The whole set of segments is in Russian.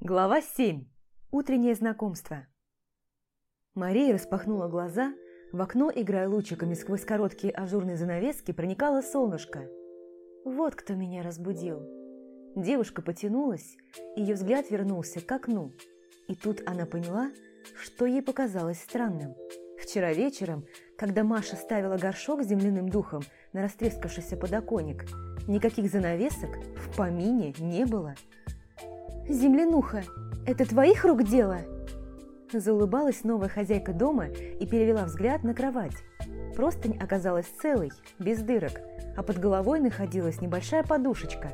Глава 7. Утреннее знакомство. Мария распахнула глаза, в окно, играя лучиками сквозь короткие ажурные занавески, проникало солнышко. Вот кто меня разбудил. Девушка потянулась, ее взгляд вернулся к окну. И тут она поняла, что ей показалось странным. Вчера вечером, когда Маша ставила горшок с земляным духом на растрескавшийся подоконник, никаких занавесок в помине не было. «Землянуха, это твоих рук дело?» Заулыбалась новая хозяйка дома и перевела взгляд на кровать. Простынь оказалась целой, без дырок, а под головой находилась небольшая подушечка.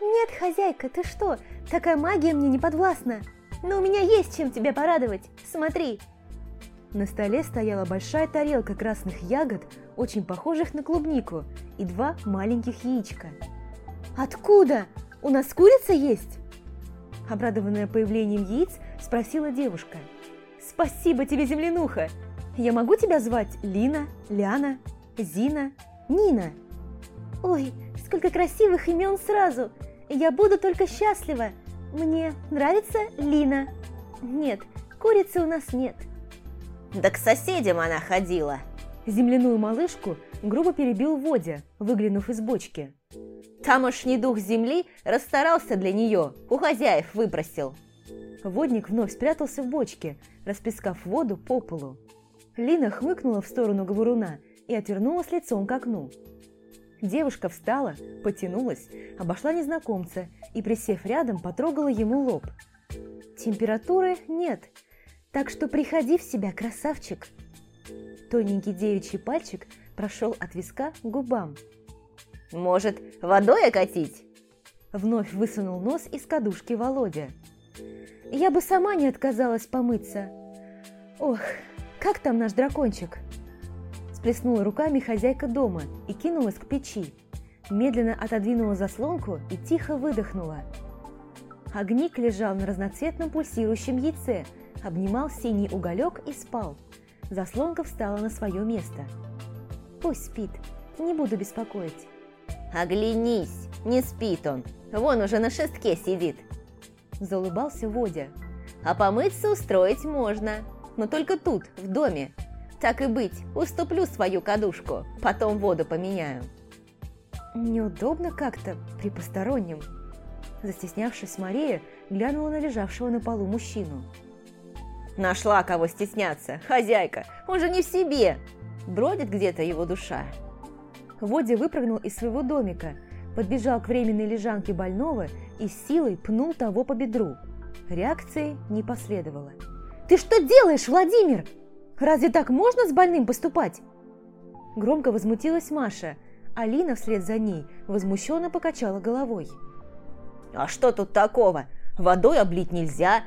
«Нет, хозяйка, ты что? Такая магия мне не подвластна. Но у меня есть чем тебя порадовать. Смотри!» На столе стояла большая тарелка красных ягод, очень похожих на клубнику, и два маленьких яичка. «Откуда? У нас курица есть?» Обрадованная появлением яиц, спросила девушка. «Спасибо тебе, землянуха! Я могу тебя звать Лина, Ляна, Зина, Нина?» «Ой, сколько красивых имен сразу! Я буду только счастлива! Мне нравится Лина!» «Нет, курицы у нас нет!» «Да к соседям она ходила!» Земляную малышку грубо перебил Водя, выглянув из бочки. Тамошний дух земли расстарался для нее, у хозяев выпросил. Водник вновь спрятался в бочке, расплескав воду по полу. Лина хмыкнула в сторону говоруна и отвернулась лицом к окну. Девушка встала, потянулась, обошла незнакомца и, присев рядом, потрогала ему лоб. Температуры нет, так что приходи в себя, красавчик. Тоненький девичий пальчик прошел от виска к губам. Может, водой окатить?» Вновь высунул нос из кадушки Володя. «Я бы сама не отказалась помыться. Ох, как там наш дракончик?» Сплеснула руками хозяйка дома и кинулась к печи. Медленно отодвинула заслонку и тихо выдохнула. Огник лежал на разноцветном пульсирующем яйце, обнимал синий уголек и спал. Заслонка встала на свое место. «Пусть спит, не буду беспокоить». «Оглянись, не спит он, вон уже на шестке сидит!» Заулыбался Водя. «А помыться устроить можно, но только тут, в доме. Так и быть, уступлю свою кадушку, потом воду поменяю». «Неудобно как-то при постороннем». Застеснявшись, Мария глянула на лежавшего на полу мужчину. «Нашла кого стесняться, хозяйка, он же не в себе! Бродит где-то его душа». Водя выпрыгнул из своего домика, подбежал к временной лежанке больного и силой пнул того по бедру. Реакции не последовало. «Ты что делаешь, Владимир? Разве так можно с больным поступать?» Громко возмутилась Маша. Алина вслед за ней возмущенно покачала головой. «А что тут такого? Водой облить нельзя.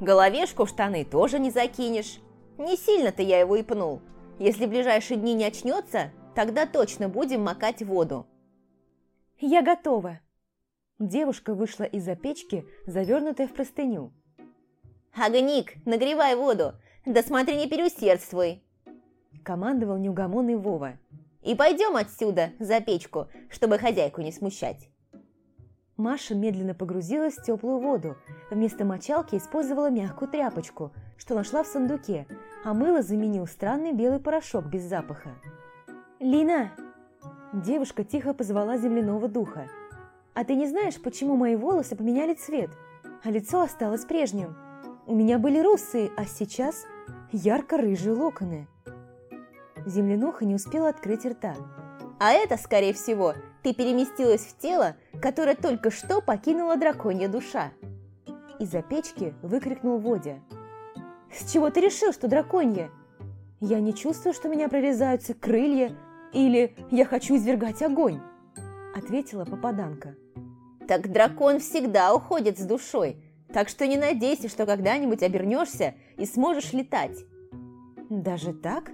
Головешку в штаны тоже не закинешь. Не сильно-то я его и пнул. Если в ближайшие дни не очнется, Тогда точно будем макать воду. Я готова. Девушка вышла из-за печки, завернутая в простыню. «Огник, нагревай воду! Да смотри, не переусердствуй!» Командовал неугомонный Вова. «И пойдем отсюда, за печку, чтобы хозяйку не смущать!» Маша медленно погрузилась в теплую воду. Вместо мочалки использовала мягкую тряпочку, что нашла в сундуке, а мыло заменил странный белый порошок без запаха. «Лина!» Девушка тихо позвала земляного духа. «А ты не знаешь, почему мои волосы поменяли цвет, а лицо осталось прежним? У меня были русые, а сейчас ярко-рыжие локоны». Землянуха не успела открыть рта. «А это, скорее всего, ты переместилась в тело, которое только что покинула драконья душа!» Из-за печки выкрикнул Водя. «С чего ты решил, что драконья? Я не чувствую, что меня прорезаются крылья или «я хочу извергать огонь», – ответила попаданка. «Так дракон всегда уходит с душой, так что не надейся, что когда-нибудь обернешься и сможешь летать». «Даже так?»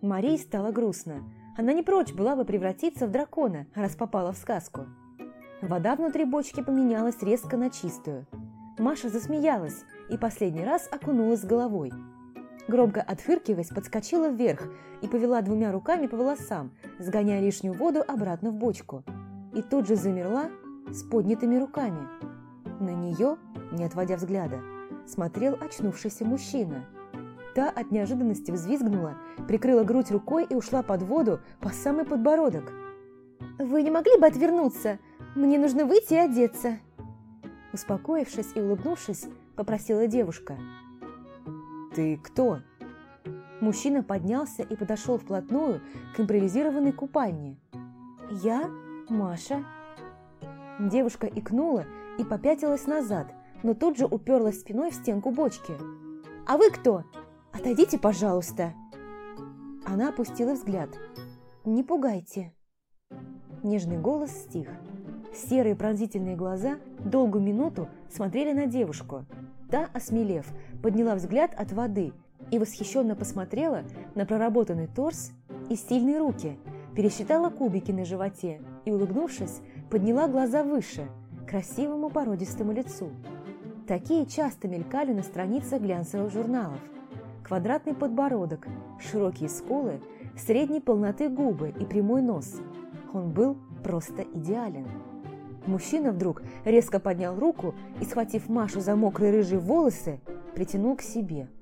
Марии стало грустно. Она не прочь была бы превратиться в дракона, раз попала в сказку. Вода внутри бочки поменялась резко на чистую. Маша засмеялась и последний раз окунулась головой – Громко отфыркиваясь, подскочила вверх и повела двумя руками по волосам, сгоняя лишнюю воду обратно в бочку. И тут же замерла с поднятыми руками. На нее, не отводя взгляда, смотрел очнувшийся мужчина. Та от неожиданности взвизгнула, прикрыла грудь рукой и ушла под воду по самый подбородок. «Вы не могли бы отвернуться? Мне нужно выйти и одеться!» Успокоившись и улыбнувшись, попросила девушка. «Ты кто?» Мужчина поднялся и подошел вплотную к импровизированной купальне. «Я Маша». Девушка икнула и попятилась назад, но тут же уперлась спиной в стенку бочки. «А вы кто? Отойдите, пожалуйста!» Она опустила взгляд. «Не пугайте!» Нежный голос стих. Серые пронзительные глаза долгую минуту смотрели на девушку. Та, осмелев, подняла взгляд от воды и восхищенно посмотрела на проработанный торс и сильные руки, пересчитала кубики на животе и, улыбнувшись, подняла глаза выше, красивому породистому лицу. Такие часто мелькали на страницах глянцевых журналов. Квадратный подбородок, широкие скулы, средней полноты губы и прямой нос. Он был просто идеален. Мужчина вдруг резко поднял руку и, схватив Машу за мокрые рыжие волосы, притянул к себе –